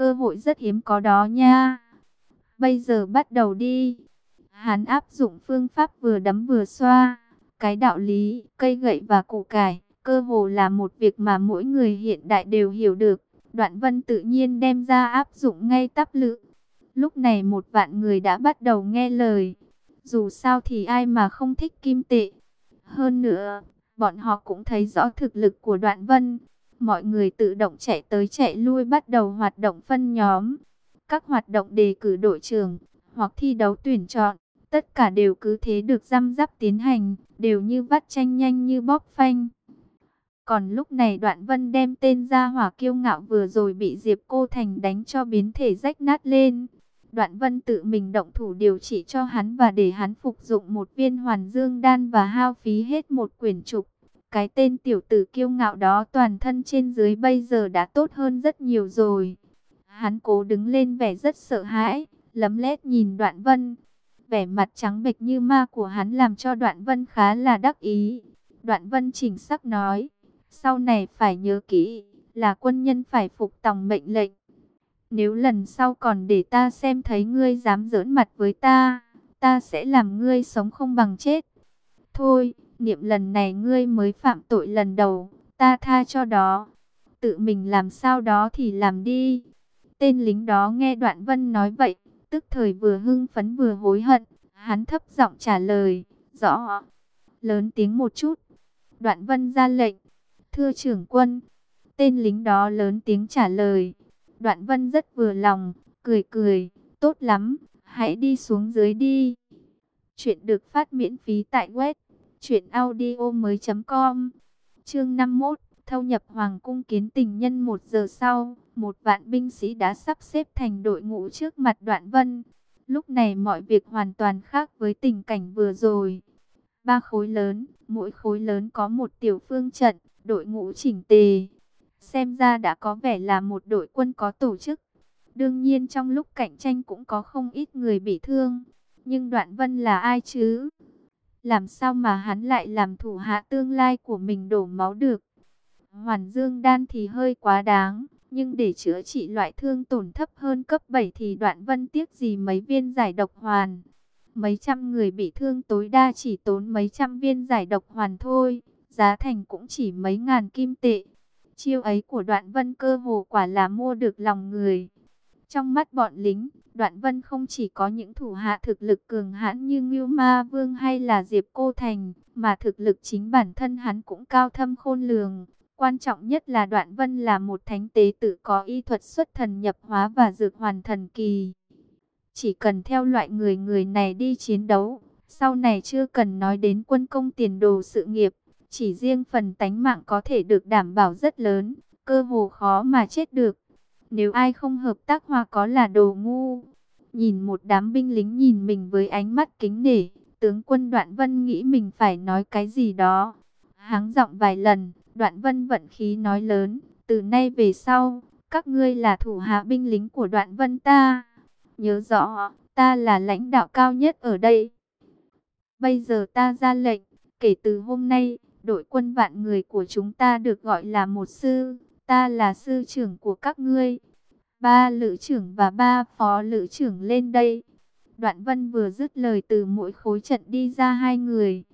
cơ hội rất hiếm có đó nha. Bây giờ bắt đầu đi. Hắn áp dụng phương pháp vừa đấm vừa xoa. Cái đạo lý, cây gậy và củ cải, cơ hồ là một việc mà mỗi người hiện đại đều hiểu được. Đoạn vân tự nhiên đem ra áp dụng ngay tắp lự. Lúc này một vạn người đã bắt đầu nghe lời. Dù sao thì ai mà không thích kim tệ. Hơn nữa, bọn họ cũng thấy rõ thực lực của đoạn vân. Mọi người tự động chạy tới chạy lui bắt đầu hoạt động phân nhóm. Các hoạt động đề cử đội trưởng hoặc thi đấu tuyển chọn, tất cả đều cứ thế được răm rắp tiến hành, đều như vắt tranh nhanh như bóp phanh. Còn lúc này Đoạn Vân đem tên ra hỏa kiêu ngạo vừa rồi bị Diệp Cô Thành đánh cho biến thể rách nát lên. Đoạn Vân tự mình động thủ điều trị cho hắn và để hắn phục dụng một viên hoàn dương đan và hao phí hết một quyển trục. Cái tên tiểu tử kiêu ngạo đó toàn thân trên dưới bây giờ đã tốt hơn rất nhiều rồi. Hắn cố đứng lên vẻ rất sợ hãi, lấm lét nhìn Đoạn Vân. Vẻ mặt trắng bệch như ma của hắn làm cho Đoạn Vân khá là đắc ý. Đoạn Vân chỉnh sắc nói, sau này phải nhớ kỹ, là quân nhân phải phục tòng mệnh lệnh. Nếu lần sau còn để ta xem thấy ngươi dám giỡn mặt với ta, ta sẽ làm ngươi sống không bằng chết. Thôi, niệm lần này ngươi mới phạm tội lần đầu, ta tha cho đó. Tự mình làm sao đó thì làm đi. Tên lính đó nghe Đoạn Vân nói vậy, tức thời vừa hưng phấn vừa hối hận. Hắn thấp giọng trả lời, rõ, lớn tiếng một chút. Đoạn Vân ra lệnh, thưa trưởng quân. Tên lính đó lớn tiếng trả lời. Đoạn Vân rất vừa lòng, cười cười, tốt lắm, hãy đi xuống dưới đi. Chuyện được phát miễn phí tại web truyệnaudiomoi.com. Chương 51, thâu nhập hoàng cung kiến tình nhân một giờ sau, một vạn binh sĩ đã sắp xếp thành đội ngũ trước mặt Đoạn Vân. Lúc này mọi việc hoàn toàn khác với tình cảnh vừa rồi. Ba khối lớn, mỗi khối lớn có một tiểu phương trận, đội ngũ chỉnh tề. Xem ra đã có vẻ là một đội quân có tổ chức. Đương nhiên trong lúc cạnh tranh cũng có không ít người bị thương. Nhưng Đoạn Vân là ai chứ? Làm sao mà hắn lại làm thủ hạ tương lai của mình đổ máu được? Hoàn Dương Đan thì hơi quá đáng. Nhưng để chữa trị loại thương tổn thấp hơn cấp 7 thì Đoạn Vân tiếc gì mấy viên giải độc hoàn. Mấy trăm người bị thương tối đa chỉ tốn mấy trăm viên giải độc hoàn thôi. Giá thành cũng chỉ mấy ngàn kim tệ. Chiêu ấy của đoạn vân cơ hồ quả là mua được lòng người. Trong mắt bọn lính, đoạn vân không chỉ có những thủ hạ thực lực cường hãn như Ngưu Ma Vương hay là Diệp Cô Thành, mà thực lực chính bản thân hắn cũng cao thâm khôn lường. Quan trọng nhất là đoạn vân là một thánh tế tự có y thuật xuất thần nhập hóa và dược hoàn thần kỳ. Chỉ cần theo loại người người này đi chiến đấu, sau này chưa cần nói đến quân công tiền đồ sự nghiệp, chỉ riêng phần tánh mạng có thể được đảm bảo rất lớn, cơ hồ khó mà chết được. Nếu ai không hợp tác hoặc có là đồ ngu. Nhìn một đám binh lính nhìn mình với ánh mắt kính nể, tướng quân Đoạn Vân nghĩ mình phải nói cái gì đó. Háng giọng vài lần, Đoạn Vân vận khí nói lớn, từ nay về sau, các ngươi là thủ hạ binh lính của Đoạn Vân ta. Nhớ rõ, ta là lãnh đạo cao nhất ở đây. Bây giờ ta ra lệnh, kể từ hôm nay, đội quân vạn người của chúng ta được gọi là một sư, ta là sư trưởng của các ngươi. Ba lữ trưởng và ba phó lữ trưởng lên đây. Đoạn vân vừa dứt lời từ mỗi khối trận đi ra hai người.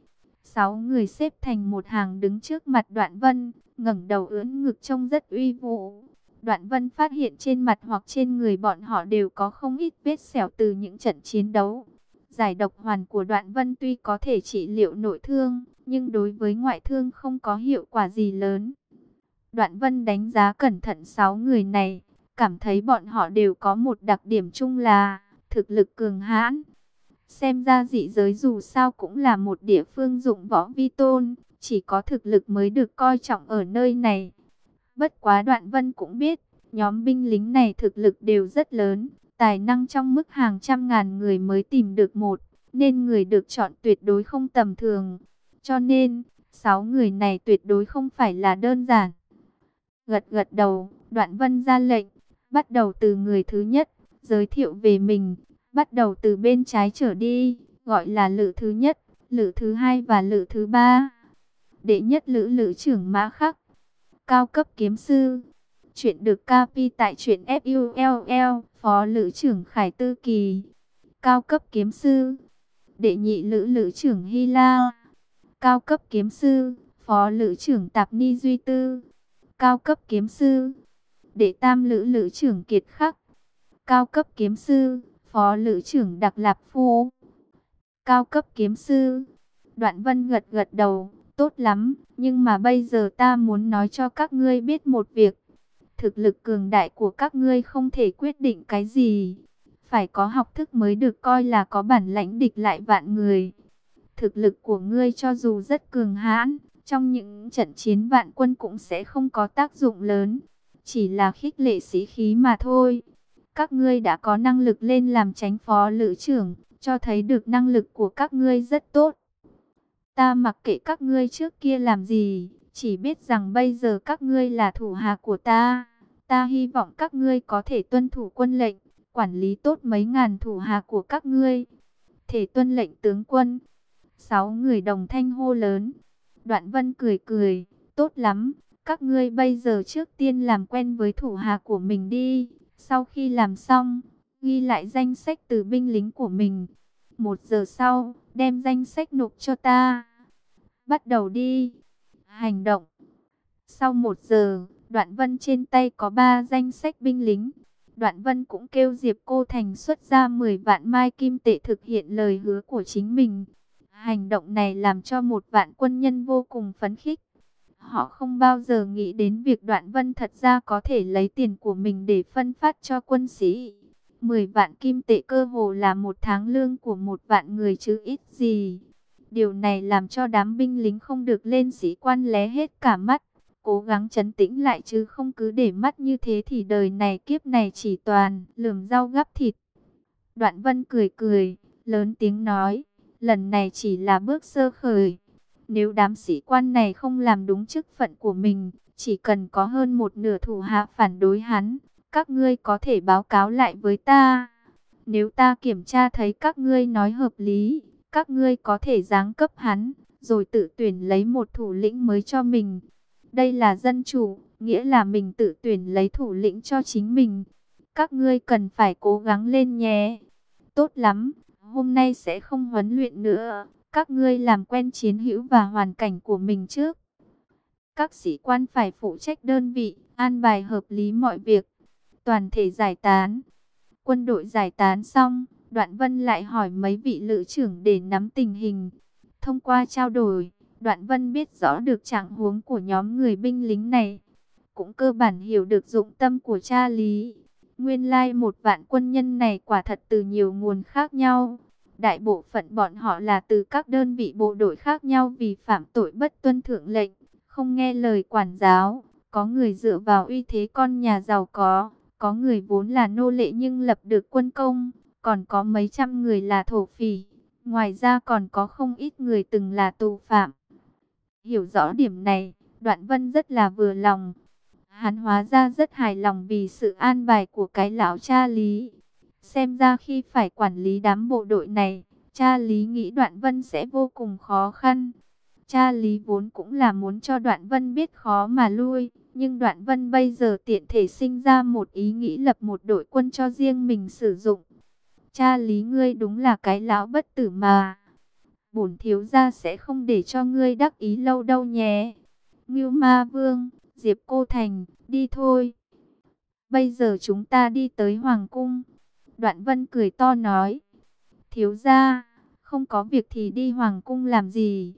Sáu người xếp thành một hàng đứng trước mặt đoạn vân, ngẩng đầu ưỡn ngực trông rất uy vũ. Đoạn vân phát hiện trên mặt hoặc trên người bọn họ đều có không ít vết sẹo từ những trận chiến đấu. Giải độc hoàn của đoạn vân tuy có thể trị liệu nội thương, nhưng đối với ngoại thương không có hiệu quả gì lớn. Đoạn vân đánh giá cẩn thận 6 người này, cảm thấy bọn họ đều có một đặc điểm chung là thực lực cường hãn. Xem ra dị giới dù sao cũng là một địa phương dụng võ vi tôn, chỉ có thực lực mới được coi trọng ở nơi này. Bất quá đoạn vân cũng biết, nhóm binh lính này thực lực đều rất lớn, tài năng trong mức hàng trăm ngàn người mới tìm được một, nên người được chọn tuyệt đối không tầm thường. Cho nên, sáu người này tuyệt đối không phải là đơn giản. Gật gật đầu, đoạn vân ra lệnh, bắt đầu từ người thứ nhất, giới thiệu về mình, bắt đầu từ bên trái trở đi, gọi là lữ thứ nhất, lữ thứ hai và lữ thứ ba. Đệ nhất lữ lữ trưởng mã khắc, cao cấp kiếm sư, Chuyện được capi tại truyện FULL, Phó Lữ trưởng Khải Tư Kỳ, Cao cấp kiếm sư, Đệ nhị Lữ Lữ trưởng Hy La, Cao cấp kiếm sư, Phó Lữ trưởng Tạp Ni Duy Tư, Cao cấp kiếm sư, Đệ tam Lữ Lữ trưởng Kiệt Khắc, Cao cấp kiếm sư, Phó Lữ trưởng Đặc Lạp Phu, Cao cấp kiếm sư, Đoạn Vân gật gật đầu, tốt lắm, nhưng mà bây giờ ta muốn nói cho các ngươi biết một việc. Thực lực cường đại của các ngươi không thể quyết định cái gì. Phải có học thức mới được coi là có bản lãnh địch lại vạn người. Thực lực của ngươi cho dù rất cường hãn, trong những trận chiến vạn quân cũng sẽ không có tác dụng lớn. Chỉ là khích lệ sĩ khí mà thôi. Các ngươi đã có năng lực lên làm tránh phó lữ trưởng, cho thấy được năng lực của các ngươi rất tốt. Ta mặc kệ các ngươi trước kia làm gì, chỉ biết rằng bây giờ các ngươi là thủ hạ của ta. Ta hy vọng các ngươi có thể tuân thủ quân lệnh, quản lý tốt mấy ngàn thủ hạ của các ngươi. Thể tuân lệnh tướng quân. Sáu người đồng thanh hô lớn. Đoạn vân cười cười, tốt lắm. Các ngươi bây giờ trước tiên làm quen với thủ hạ của mình đi. Sau khi làm xong, ghi lại danh sách từ binh lính của mình. Một giờ sau, đem danh sách nộp cho ta. Bắt đầu đi. Hành động. Sau một giờ, Đoạn Vân trên tay có ba danh sách binh lính. Đoạn Vân cũng kêu Diệp Cô Thành xuất ra 10 vạn mai kim tệ thực hiện lời hứa của chính mình. Hành động này làm cho một vạn quân nhân vô cùng phấn khích. Họ không bao giờ nghĩ đến việc Đoạn Vân thật ra có thể lấy tiền của mình để phân phát cho quân sĩ. 10 vạn kim tệ cơ hồ là một tháng lương của một vạn người chứ ít gì. Điều này làm cho đám binh lính không được lên sĩ quan lé hết cả mắt. Cố gắng chấn tĩnh lại chứ không cứ để mắt như thế thì đời này kiếp này chỉ toàn lườm rau gắp thịt. Đoạn vân cười cười, lớn tiếng nói, lần này chỉ là bước sơ khởi. Nếu đám sĩ quan này không làm đúng chức phận của mình, chỉ cần có hơn một nửa thủ hạ phản đối hắn, các ngươi có thể báo cáo lại với ta. Nếu ta kiểm tra thấy các ngươi nói hợp lý, các ngươi có thể giáng cấp hắn, rồi tự tuyển lấy một thủ lĩnh mới cho mình. Đây là dân chủ, nghĩa là mình tự tuyển lấy thủ lĩnh cho chính mình. Các ngươi cần phải cố gắng lên nhé. Tốt lắm, hôm nay sẽ không huấn luyện nữa. Các ngươi làm quen chiến hữu và hoàn cảnh của mình trước. Các sĩ quan phải phụ trách đơn vị, an bài hợp lý mọi việc. Toàn thể giải tán. Quân đội giải tán xong, Đoạn Vân lại hỏi mấy vị lữ trưởng để nắm tình hình. Thông qua trao đổi, Đoạn Vân biết rõ được trạng huống của nhóm người binh lính này. Cũng cơ bản hiểu được dụng tâm của cha Lý. Nguyên lai một vạn quân nhân này quả thật từ nhiều nguồn khác nhau. Đại bộ phận bọn họ là từ các đơn vị bộ đội khác nhau vì phạm tội bất tuân thượng lệnh, không nghe lời quản giáo. Có người dựa vào uy thế con nhà giàu có, có người vốn là nô lệ nhưng lập được quân công, còn có mấy trăm người là thổ phỉ. Ngoài ra còn có không ít người từng là tù phạm. Hiểu rõ điểm này, Đoạn Vân rất là vừa lòng. Hắn hóa ra rất hài lòng vì sự an bài của cái lão cha Lý. Xem ra khi phải quản lý đám bộ đội này, cha Lý nghĩ Đoạn Vân sẽ vô cùng khó khăn. Cha Lý vốn cũng là muốn cho Đoạn Vân biết khó mà lui, nhưng Đoạn Vân bây giờ tiện thể sinh ra một ý nghĩ lập một đội quân cho riêng mình sử dụng. Cha Lý ngươi đúng là cái lão bất tử mà bổn thiếu gia sẽ không để cho ngươi đắc ý lâu đâu nhé. Ngưu Ma Vương, Diệp Cô Thành, đi thôi. Bây giờ chúng ta đi tới Hoàng Cung. Đoạn Vân cười to nói. Thiếu gia, không có việc thì đi Hoàng Cung làm gì?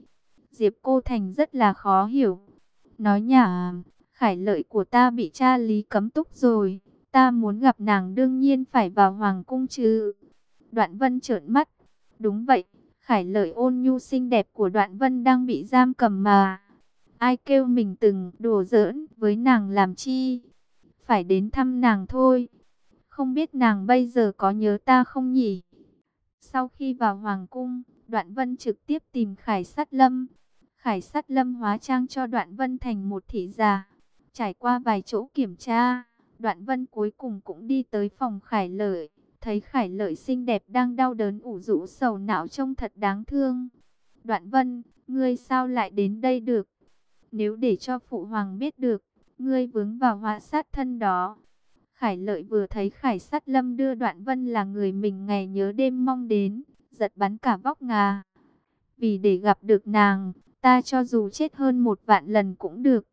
Diệp Cô Thành rất là khó hiểu. Nói nhả, khải lợi của ta bị cha lý cấm túc rồi. Ta muốn gặp nàng đương nhiên phải vào Hoàng Cung chứ. Đoạn Vân trợn mắt. Đúng vậy, Khải lợi ôn nhu xinh đẹp của đoạn vân đang bị giam cầm mà. Ai kêu mình từng đùa giỡn với nàng làm chi? Phải đến thăm nàng thôi. Không biết nàng bây giờ có nhớ ta không nhỉ? Sau khi vào Hoàng Cung, Đoạn Vân trực tiếp tìm Khải Sát Lâm. Khải Sát Lâm hóa trang cho Đoạn Vân thành một thị già. Trải qua vài chỗ kiểm tra, Đoạn Vân cuối cùng cũng đi tới phòng Khải Lợi. Thấy Khải Lợi xinh đẹp đang đau đớn ủ rũ sầu não trông thật đáng thương. Đoạn Vân, ngươi sao lại đến đây được? Nếu để cho Phụ Hoàng biết được, ngươi vướng vào họa sát thân đó. Khải lợi vừa thấy Khải sát lâm đưa đoạn vân là người mình ngày nhớ đêm mong đến, giật bắn cả vóc ngà. Vì để gặp được nàng, ta cho dù chết hơn một vạn lần cũng được.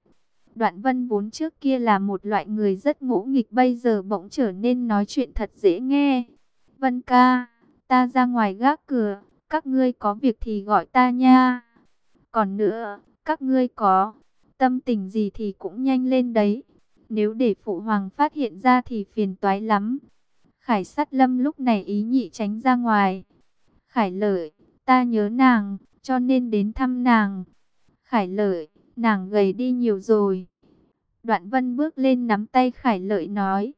Đoạn vân vốn trước kia là một loại người rất ngỗ nghịch bây giờ bỗng trở nên nói chuyện thật dễ nghe. Vân ca, ta ra ngoài gác cửa, các ngươi có việc thì gọi ta nha. Còn nữa, các ngươi có tâm tình gì thì cũng nhanh lên đấy. Nếu để phụ hoàng phát hiện ra thì phiền toái lắm. Khải sát lâm lúc này ý nhị tránh ra ngoài. Khải lợi, ta nhớ nàng, cho nên đến thăm nàng. Khải lợi, nàng gầy đi nhiều rồi. Đoạn vân bước lên nắm tay Khải lợi nói.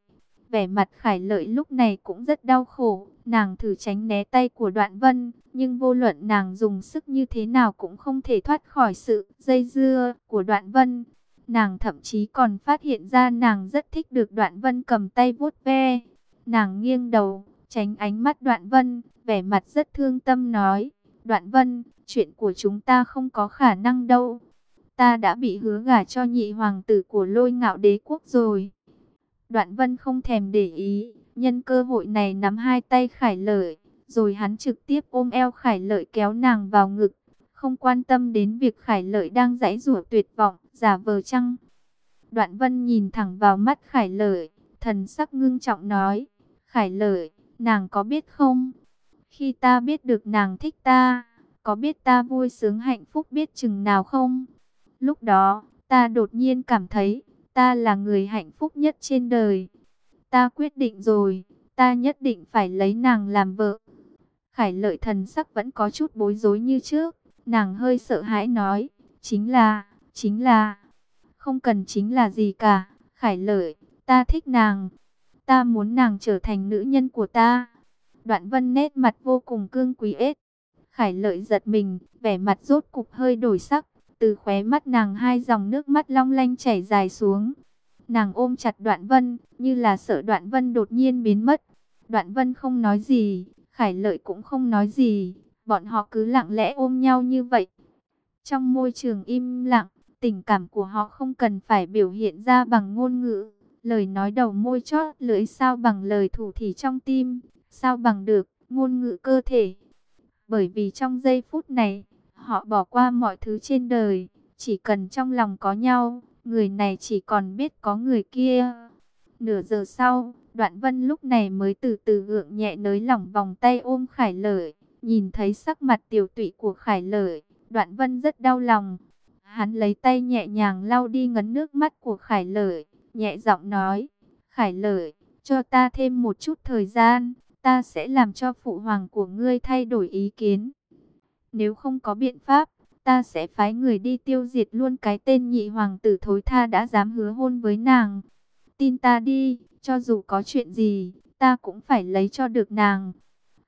Vẻ mặt Khải lợi lúc này cũng rất đau khổ. Nàng thử tránh né tay của đoạn vân, nhưng vô luận nàng dùng sức như thế nào cũng không thể thoát khỏi sự dây dưa của đoạn vân. Nàng thậm chí còn phát hiện ra nàng rất thích được đoạn vân cầm tay vuốt ve. Nàng nghiêng đầu, tránh ánh mắt đoạn vân, vẻ mặt rất thương tâm nói. Đoạn vân, chuyện của chúng ta không có khả năng đâu. Ta đã bị hứa gả cho nhị hoàng tử của lôi ngạo đế quốc rồi. Đoạn vân không thèm để ý, nhân cơ hội này nắm hai tay khải lợi, rồi hắn trực tiếp ôm eo khải lợi kéo nàng vào ngực, không quan tâm đến việc khải lợi đang giãy rủa tuyệt vọng, giả vờ chăng. Đoạn vân nhìn thẳng vào mắt khải lợi, thần sắc ngưng trọng nói, khải lợi, nàng có biết không? Khi ta biết được nàng thích ta, có biết ta vui sướng hạnh phúc biết chừng nào không? Lúc đó, ta đột nhiên cảm thấy, ta là người hạnh phúc nhất trên đời. Ta quyết định rồi, ta nhất định phải lấy nàng làm vợ. Khải lợi thần sắc vẫn có chút bối rối như trước, nàng hơi sợ hãi nói, chính là, chính là, không cần chính là gì cả, Khải lợi, ta thích nàng, ta muốn nàng trở thành nữ nhân của ta. Đoạn vân nét mặt vô cùng cương quý ết. Khải lợi giật mình, vẻ mặt rốt cục hơi đổi sắc, từ khóe mắt nàng hai dòng nước mắt long lanh chảy dài xuống. Nàng ôm chặt đoạn vân, như là sợ đoạn vân đột nhiên biến mất. Đoạn vân không nói gì, khải lợi cũng không nói gì, bọn họ cứ lặng lẽ ôm nhau như vậy. Trong môi trường im lặng, tình cảm của họ không cần phải biểu hiện ra bằng ngôn ngữ. Lời nói đầu môi chót lưỡi sao bằng lời thủ thỉ trong tim, sao bằng được ngôn ngữ cơ thể. Bởi vì trong giây phút này, họ bỏ qua mọi thứ trên đời, chỉ cần trong lòng có nhau, người này chỉ còn biết có người kia. Nửa giờ sau, Đoạn Vân lúc này mới từ từ gượng nhẹ nới lỏng vòng tay ôm Khải Lợi, nhìn thấy sắc mặt tiểu tụy của Khải Lợi, Đoạn Vân rất đau lòng. Hắn lấy tay nhẹ nhàng lau đi ngấn nước mắt của Khải Lợi, nhẹ giọng nói, Khải Lợi, cho ta thêm một chút thời gian, ta sẽ làm cho phụ hoàng của ngươi thay đổi ý kiến. Nếu không có biện pháp, ta sẽ phái người đi tiêu diệt luôn cái tên nhị hoàng tử thối tha đã dám hứa hôn với nàng. Tin ta đi, cho dù có chuyện gì, ta cũng phải lấy cho được nàng.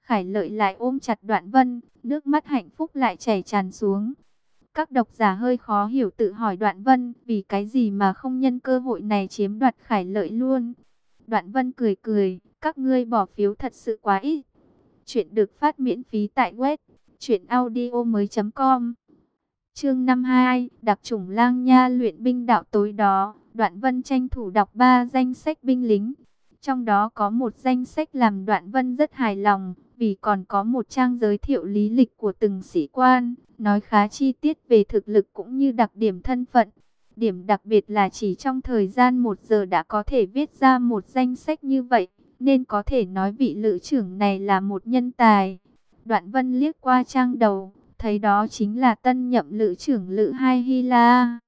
Khải lợi lại ôm chặt đoạn vân, nước mắt hạnh phúc lại chảy tràn xuống. Các độc giả hơi khó hiểu tự hỏi đoạn vân, vì cái gì mà không nhân cơ hội này chiếm đoạt khải lợi luôn. Đoạn vân cười cười, các ngươi bỏ phiếu thật sự quá ít. Chuyện được phát miễn phí tại web Chuyện audio mới com. Chương 52 Đặc chủng lang nha luyện binh đạo tối đó, Đoạn vân tranh thủ đọc ba danh sách binh lính. Trong đó có một danh sách làm đoạn vân rất hài lòng, Vì còn có một trang giới thiệu lý lịch của từng sĩ quan, Nói khá chi tiết về thực lực cũng như đặc điểm thân phận. Điểm đặc biệt là chỉ trong thời gian một giờ đã có thể viết ra một danh sách như vậy, Nên có thể nói vị lữ trưởng này là một nhân tài. Đoạn vân liếc qua trang đầu, thấy đó chính là tân nhậm lữ trưởng lữ hai Hy La.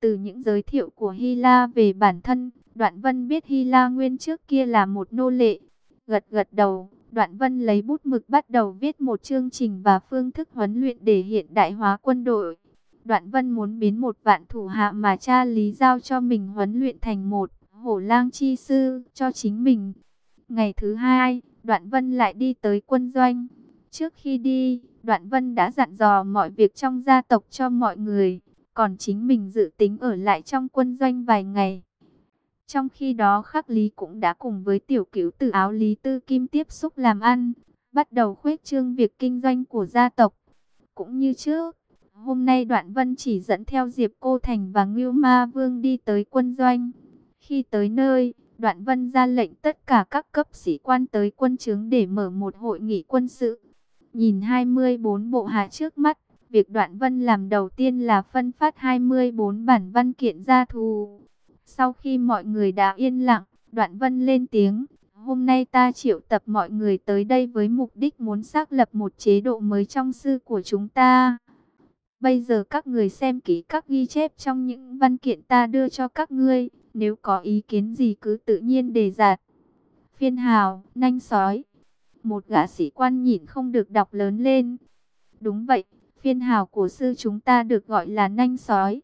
Từ những giới thiệu của Hy La về bản thân, Đoạn Vân biết Hy La nguyên trước kia là một nô lệ. Gật gật đầu, Đoạn Vân lấy bút mực bắt đầu viết một chương trình và phương thức huấn luyện để hiện đại hóa quân đội. Đoạn Vân muốn biến một vạn thủ hạ mà cha lý giao cho mình huấn luyện thành một hổ lang chi sư cho chính mình. Ngày thứ hai, Đoạn Vân lại đi tới quân doanh. Trước khi đi, Đoạn Vân đã dặn dò mọi việc trong gia tộc cho mọi người, còn chính mình dự tính ở lại trong quân doanh vài ngày. Trong khi đó Khắc Lý cũng đã cùng với tiểu cửu tử áo Lý Tư Kim tiếp xúc làm ăn, bắt đầu khuếch trương việc kinh doanh của gia tộc. Cũng như trước, Hôm nay Đoạn Vân chỉ dẫn theo Diệp Cô Thành và Ngưu Ma Vương đi tới quân doanh. Khi tới nơi, Đoạn Vân ra lệnh tất cả các cấp sĩ quan tới quân trướng để mở một hội nghị quân sự. Nhìn 24 bộ hạ trước mắt, việc Đoạn Vân làm đầu tiên là phân phát 24 bản văn kiện ra thù. Sau khi mọi người đã yên lặng, Đoạn Vân lên tiếng, hôm nay ta triệu tập mọi người tới đây với mục đích muốn xác lập một chế độ mới trong sư của chúng ta. Bây giờ các người xem kỹ các ghi chép trong những văn kiện ta đưa cho các ngươi, nếu có ý kiến gì cứ tự nhiên đề giạt. Phiên hào, nanh sói. Một gã sĩ quan nhìn không được đọc lớn lên. Đúng vậy, phiên hào của sư chúng ta được gọi là nanh sói.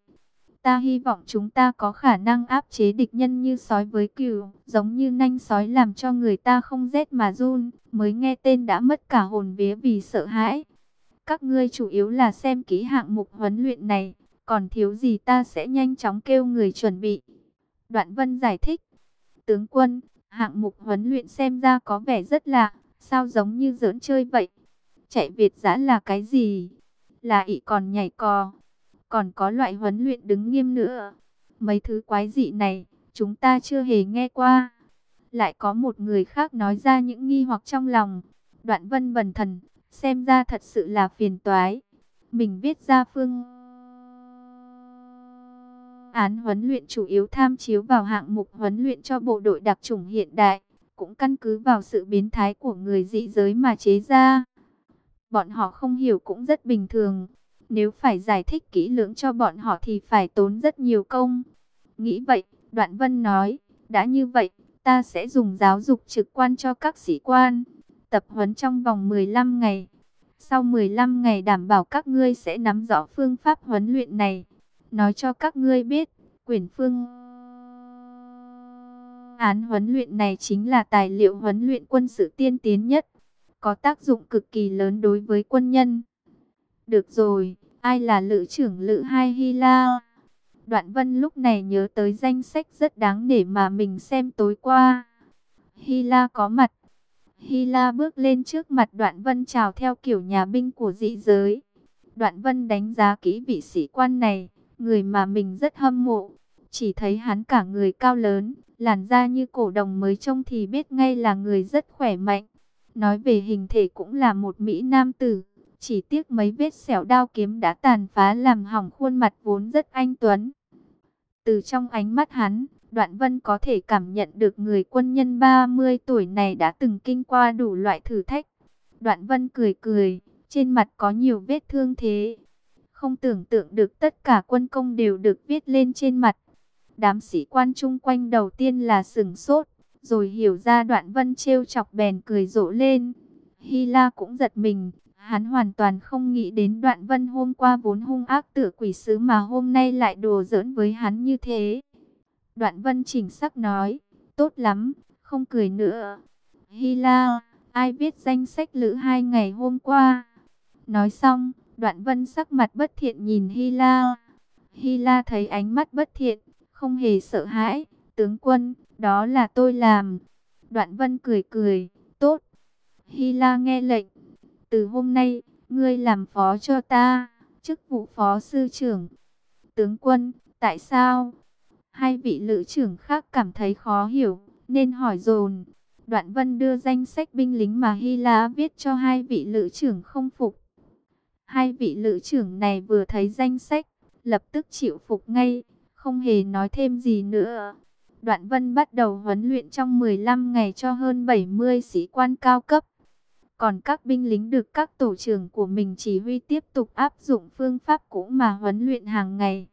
Ta hy vọng chúng ta có khả năng áp chế địch nhân như sói với cừu, giống như nanh sói làm cho người ta không rét mà run, mới nghe tên đã mất cả hồn vía vì sợ hãi. Các ngươi chủ yếu là xem kỹ hạng mục huấn luyện này, còn thiếu gì ta sẽ nhanh chóng kêu người chuẩn bị. Đoạn Vân giải thích, tướng quân, hạng mục huấn luyện xem ra có vẻ rất lạ, sao giống như giỡn chơi vậy? Chạy Việt giã là cái gì? Là ị còn nhảy cò, còn có loại huấn luyện đứng nghiêm nữa. Mấy thứ quái dị này, chúng ta chưa hề nghe qua. Lại có một người khác nói ra những nghi hoặc trong lòng. Đoạn Vân bần thần, xem ra thật sự là phiền toái. Mình viết ra phương án huấn luyện chủ yếu tham chiếu vào hạng mục huấn luyện cho bộ đội đặc chủng hiện đại, cũng căn cứ vào sự biến thái của người dị giới mà chế ra. Bọn họ không hiểu cũng rất bình thường. Nếu phải giải thích kỹ lưỡng cho bọn họ thì phải tốn rất nhiều công. Nghĩ vậy, Đoạn Vân nói, đã như vậy, ta sẽ dùng giáo dục trực quan cho các sĩ quan. Tập huấn trong vòng 15 ngày. Sau 15 ngày đảm bảo các ngươi sẽ nắm rõ phương pháp huấn luyện này. Nói cho các ngươi biết, quyển phương án huấn luyện này chính là tài liệu huấn luyện quân sự tiên tiến nhất. Có tác dụng cực kỳ lớn đối với quân nhân. Được rồi, ai là lữ trưởng lữ hai Hy La? Đoạn vân lúc này nhớ tới danh sách rất đáng để mà mình xem tối qua. Hy La có mặt. Hy La bước lên trước mặt đoạn vân chào theo kiểu nhà binh của dị giới. Đoạn vân đánh giá kỹ vị sĩ quan này, người mà mình rất hâm mộ. Chỉ thấy hắn cả người cao lớn, làn da như cổ đồng mới trông thì biết ngay là người rất khỏe mạnh. Nói về hình thể cũng là một Mỹ Nam tử. Chỉ tiếc mấy vết sẹo đao kiếm đã tàn phá làm hỏng khuôn mặt vốn rất anh tuấn. Từ trong ánh mắt hắn, Đoạn Vân có thể cảm nhận được người quân nhân 30 tuổi này đã từng kinh qua đủ loại thử thách. Đoạn Vân cười cười, trên mặt có nhiều vết thương thế. Không tưởng tượng được tất cả quân công đều được viết lên trên mặt. Đám sĩ quan chung quanh đầu tiên là sừng sốt, rồi hiểu ra Đoạn Vân trêu chọc bèn cười rộ lên. Hy La cũng giật mình, Hắn hoàn toàn không nghĩ đến đoạn vân hôm qua vốn hung ác tử quỷ sứ mà hôm nay lại đùa giỡn với hắn như thế. Đoạn vân chỉnh sắc nói, tốt lắm, không cười nữa. Hy La, ai biết danh sách lữ hai ngày hôm qua? Nói xong, đoạn vân sắc mặt bất thiện nhìn Hy La. Hy La thấy ánh mắt bất thiện, không hề sợ hãi. Tướng quân, đó là tôi làm. Đoạn vân cười cười, tốt. Hy La nghe lệnh, từ hôm nay, ngươi làm phó cho ta, chức vụ phó sư trưởng. Tướng quân, tại sao? Hai vị lữ trưởng khác cảm thấy khó hiểu, nên hỏi dồn. Đoạn vân đưa danh sách binh lính mà Hy La viết cho hai vị lữ trưởng không phục. Hai vị lữ trưởng này vừa thấy danh sách, lập tức chịu phục ngay, không hề nói thêm gì nữa. Đoạn vân bắt đầu huấn luyện trong 15 ngày cho hơn 70 sĩ quan cao cấp. Còn các binh lính được các tổ trưởng của mình chỉ huy tiếp tục áp dụng phương pháp cũ mà huấn luyện hàng ngày.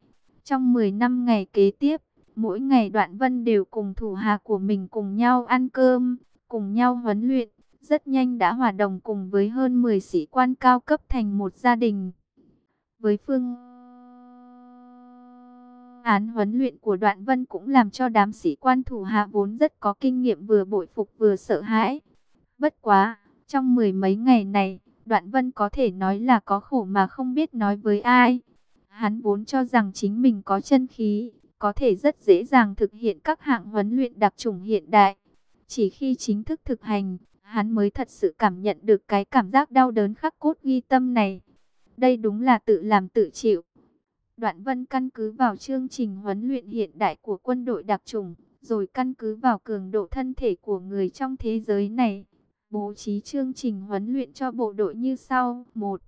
Trong 10 năm ngày kế tiếp, mỗi ngày Đoạn Vân đều cùng thủ hạ của mình cùng nhau ăn cơm, cùng nhau huấn luyện, rất nhanh đã hòa đồng cùng với hơn 10 sĩ quan cao cấp thành một gia đình. Với phương án huấn luyện của Đoạn Vân cũng làm cho đám sĩ quan thủ hạ vốn rất có kinh nghiệm vừa bội phục vừa sợ hãi. Bất quá, trong mười mấy ngày này, Đoạn Vân có thể nói là có khổ mà không biết nói với ai. Hắn vốn cho rằng chính mình có chân khí, có thể rất dễ dàng thực hiện các hạng huấn luyện đặc trùng hiện đại. Chỉ khi chính thức thực hành, hắn mới thật sự cảm nhận được cái cảm giác đau đớn khắc cốt ghi tâm này. Đây đúng là tự làm tự chịu. Đoạn Vân căn cứ vào chương trình huấn luyện hiện đại của quân đội đặc trùng, rồi căn cứ vào cường độ thân thể của người trong thế giới này, bố trí chương trình huấn luyện cho bộ đội như sau. 1.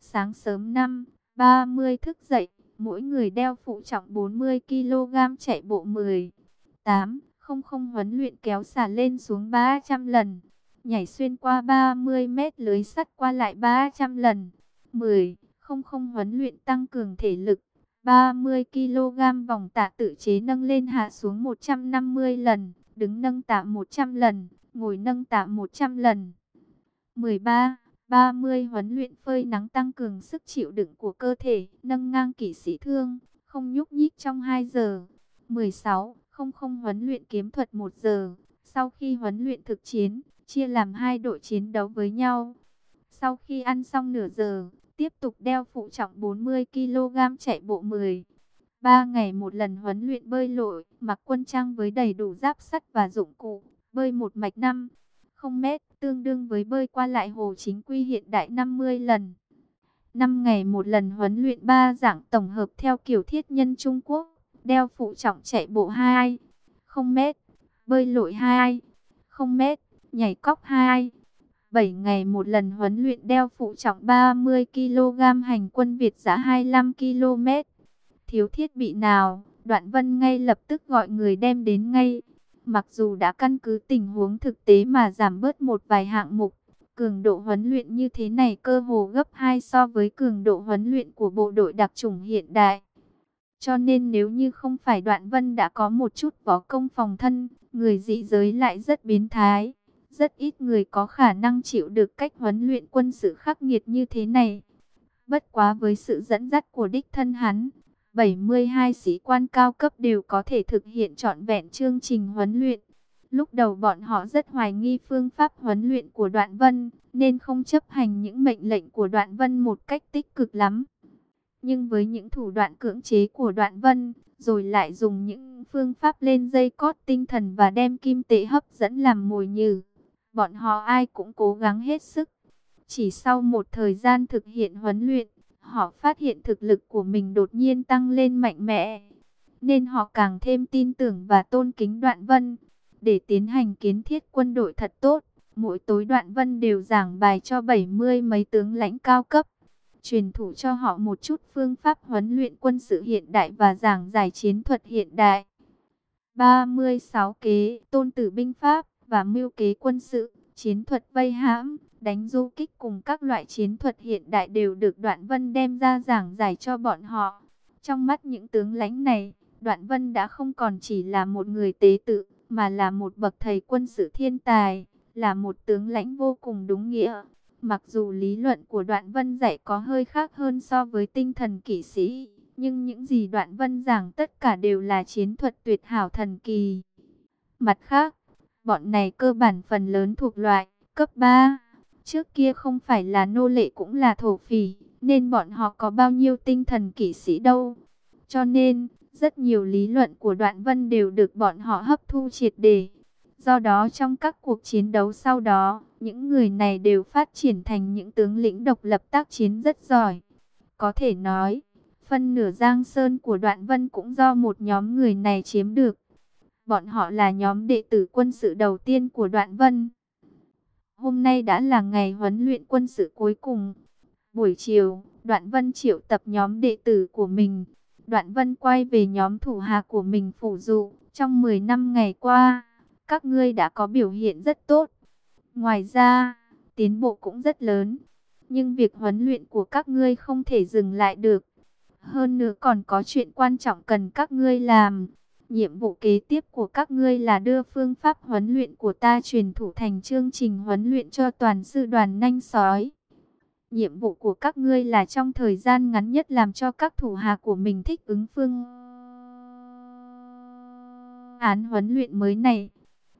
Sáng sớm 5, 30 thức dậy, mỗi người đeo phụ trọng 40 kg chạy bộ 10. 8. Không không huấn luyện kéo xả lên xuống 300 lần, nhảy xuyên qua 30 mét lưới sắt qua lại 300 lần. 10. Không không huấn luyện tăng cường thể lực, 30 kg vòng tạ tự chế nâng lên hạ xuống 150 lần, đứng nâng tạ 100 lần, ngồi nâng tạ 100 lần. 13. 30 huấn luyện phơi nắng tăng cường sức chịu đựng của cơ thể, nâng ngang kỵ sĩ thương, không nhúc nhích trong 2 giờ. 16. Không không huấn luyện kiếm thuật 1 giờ. Sau khi huấn luyện thực chiến, chia làm hai đội chiến đấu với nhau. Sau khi ăn xong nửa giờ, tiếp tục đeo phụ trọng 40 kg chạy bộ 10. 3 ngày một lần huấn luyện bơi lội, mặc quân trang với đầy đủ giáp sắt và dụng cụ, bơi một mạch 5, không mét, tương đương với bơi qua lại hồ chính quy hiện đại 50 lần. 5 ngày một lần huấn luyện 3 dạng tổng hợp theo kiểu thiết nhân Trung Quốc, đeo phụ trọng chạy bộ 2, 0 mét, bơi lội 2, 0 mét, nhảy cóc 2. 7 ngày một lần huấn luyện đeo phụ trọng 30 kg hành quân Việt giã 25 km. Thiếu thiết bị nào, Đoạn Vân ngay lập tức gọi người đem đến ngay. Mặc dù đã căn cứ tình huống thực tế mà giảm bớt một vài hạng mục, cường độ huấn luyện như thế này cơ hồ gấp 2 so với cường độ huấn luyện của bộ đội đặc chủng hiện đại. Cho nên nếu như không phải Đoạn Vân đã có một chút võ công phòng thân, người dị giới lại rất biến thái. Rất ít người có khả năng chịu được cách huấn luyện quân sự khắc nghiệt như thế này. Bất quá với sự dẫn dắt của đích thân hắn, 72 sĩ quan cao cấp đều có thể thực hiện trọn vẹn chương trình huấn luyện. Lúc đầu bọn họ rất hoài nghi phương pháp huấn luyện của Đoạn Vân, nên không chấp hành những mệnh lệnh của Đoạn Vân một cách tích cực lắm. Nhưng với những thủ đoạn cưỡng chế của Đoạn Vân, rồi lại dùng những phương pháp lên dây cót tinh thần và đem kim tệ hấp dẫn làm mồi nhử, bọn họ ai cũng cố gắng hết sức. Chỉ sau một thời gian thực hiện huấn luyện, họ phát hiện thực lực của mình đột nhiên tăng lên mạnh mẽ. Nên họ càng thêm tin tưởng và tôn kính Đoạn Vân. Để tiến hành kiến thiết quân đội thật tốt, mỗi tối Đoạn Vân đều giảng bài cho 70 mấy tướng lãnh cao cấp. Truyền thủ cho họ một chút phương pháp huấn luyện quân sự hiện đại và giảng giải chiến thuật hiện đại. 36 kế tôn tử binh pháp và mưu kế quân sự, chiến thuật vây hãm, đánh du kích cùng các loại chiến thuật hiện đại đều được Đoạn Vân đem ra giảng giải cho bọn họ. Trong mắt những tướng lãnh này, Đoạn Vân đã không còn chỉ là một người tế tự, mà là một bậc thầy quân sự thiên tài, là một tướng lãnh vô cùng đúng nghĩa. Mặc dù lý luận của Đoạn Vân dạy có hơi khác hơn so với tinh thần kỵ sĩ, nhưng những gì Đoạn Vân giảng tất cả đều là chiến thuật tuyệt hảo thần kỳ. Mặt khác, Bọn này cơ bản phần lớn thuộc loại cấp 3. Trước kia không phải là nô lệ cũng là thổ phỉ, nên bọn họ có bao nhiêu tinh thần kỵ sĩ đâu. Cho nên, rất nhiều lý luận của Đoạn Vân đều được bọn họ hấp thu triệt để. Do đó trong các cuộc chiến đấu sau đó, những người này đều phát triển thành những tướng lĩnh độc lập tác chiến rất giỏi. Có thể nói, phân nửa Giang Sơn của Đoạn Vân cũng do một nhóm người này chiếm được. Bọn họ là nhóm đệ tử quân sự đầu tiên của Đoạn Vân. Hôm nay đã là ngày huấn luyện quân sự cuối cùng. Buổi chiều, Đoạn Vân triệu tập nhóm đệ tử của mình. Đoạn Vân quay về nhóm thủ hạ của mình phủ dụ. Trong 10 năm ngày qua, các ngươi đã có biểu hiện rất tốt. Ngoài ra, tiến bộ cũng rất lớn. Nhưng việc huấn luyện của các ngươi không thể dừng lại được. Hơn nữa còn có chuyện quan trọng cần các ngươi làm. Nhiệm vụ kế tiếp của các ngươi là đưa phương pháp huấn luyện của ta truyền thủ thành chương trình huấn luyện cho toàn sư đoàn nanh sói. Nhiệm vụ của các ngươi là trong thời gian ngắn nhất làm cho các thủ hạ của mình thích ứng phương án huấn luyện mới này.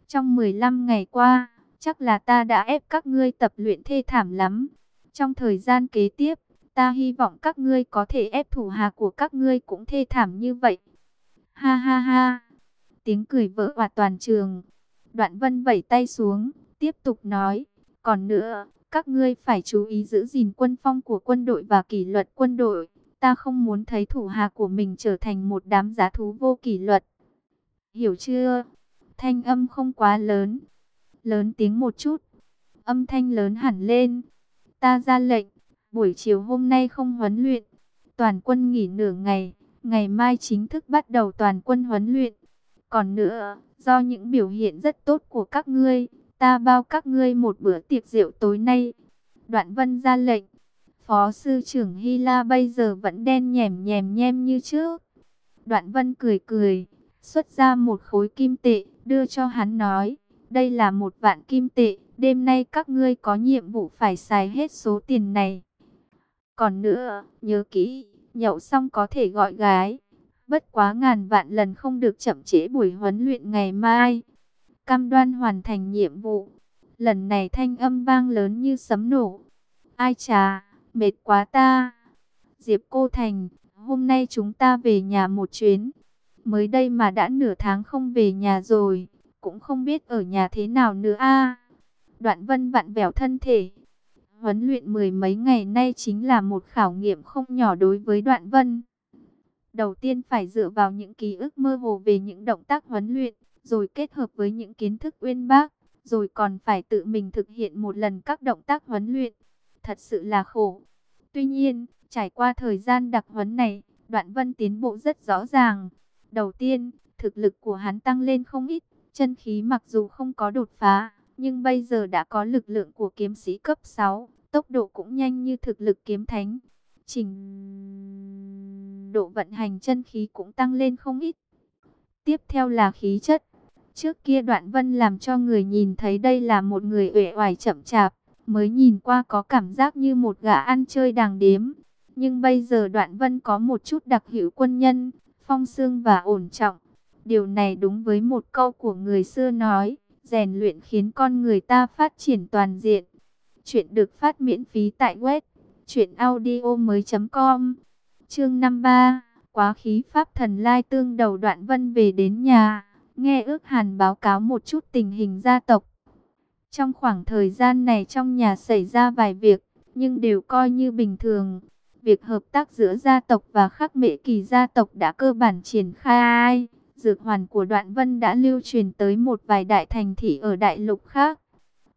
Trong 15 ngày qua, chắc là ta đã ép các ngươi tập luyện thê thảm lắm. Trong thời gian kế tiếp, ta hy vọng các ngươi có thể ép thủ hạ của các ngươi cũng thê thảm như vậy. Ha ha ha. Tiếng cười vỡ hòa toàn trường. Đoạn vân vẩy tay xuống, tiếp tục nói. Còn nữa, Các ngươi phải chú ý giữ gìn quân phong của quân đội và kỷ luật quân đội. Ta không muốn thấy thủ hạ của mình trở thành một đám giá thú vô kỷ luật. Hiểu chưa? Thanh âm không quá lớn. Lớn tiếng một chút. Âm thanh lớn hẳn lên. Ta ra lệnh. Buổi chiều hôm nay không huấn luyện. Toàn quân nghỉ nửa ngày. Ngày mai chính thức bắt đầu toàn quân huấn luyện. Còn nữa, do những biểu hiện rất tốt của các ngươi, ta bao các ngươi một bữa tiệc rượu tối nay. Đoạn vân ra lệnh. Phó sư trưởng Hy La bây giờ vẫn đen nhèm nhèm nhem như trước. Đoạn vân cười cười, xuất ra một khối kim tệ, đưa cho hắn nói. Đây là một vạn kim tệ, đêm nay các ngươi có nhiệm vụ phải xài hết số tiền này. Còn nữa, nhớ kỹ, nhậu xong có thể gọi gái. Bất quá ngàn vạn lần không được chậm trễ buổi huấn luyện ngày mai. Cam đoan hoàn thành nhiệm vụ. Lần này thanh âm vang lớn như sấm nổ. Ai chà, mệt quá ta. Diệp Cô Thành, hôm nay chúng ta về nhà một chuyến. Mới đây mà đã nửa tháng không về nhà rồi. Cũng không biết ở nhà thế nào nữa a. Đoạn vân vặn vẹo thân thể. Huấn luyện mười mấy ngày nay chính là một khảo nghiệm không nhỏ đối với đoạn vân. Đầu tiên phải dựa vào những ký ức mơ hồ về những động tác huấn luyện, rồi kết hợp với những kiến thức uyên bác, rồi còn phải tự mình thực hiện một lần các động tác huấn luyện. Thật sự là khổ. Tuy nhiên, trải qua thời gian đặc huấn này, Đoạn Vân tiến bộ rất rõ ràng. Đầu tiên, thực lực của hắn tăng lên không ít, chân khí mặc dù không có đột phá, nhưng bây giờ đã có lực lượng của kiếm sĩ cấp 6, tốc độ cũng nhanh như thực lực kiếm thánh. Trình độ vận hành chân khí cũng tăng lên không ít. Tiếp theo là khí chất. Trước kia Đoạn Vân làm cho người nhìn thấy đây là một người uể oải chậm chạp, mới nhìn qua có cảm giác như một gã ăn chơi đàng điếm. Nhưng bây giờ Đoạn Vân có một chút đặc hữu quân nhân, phong sương và ổn trọng. Điều này đúng với một câu của người xưa nói, rèn luyện khiến con người ta phát triển toàn diện. Chuyện được phát miễn phí tại web truyệnaudiomoi.com. Chương 53, quá khí pháp thần lai tương đầu Đoạn Vân về đến nhà, nghe ước Hàn báo cáo một chút tình hình gia tộc. Trong khoảng thời gian này trong nhà xảy ra vài việc, nhưng đều coi như bình thường. Việc hợp tác giữa gia tộc và khắc mệ kỳ gia tộc đã cơ bản triển khai. Dược hoàn của Đoạn Vân đã lưu truyền tới một vài đại thành thị ở đại lục khác.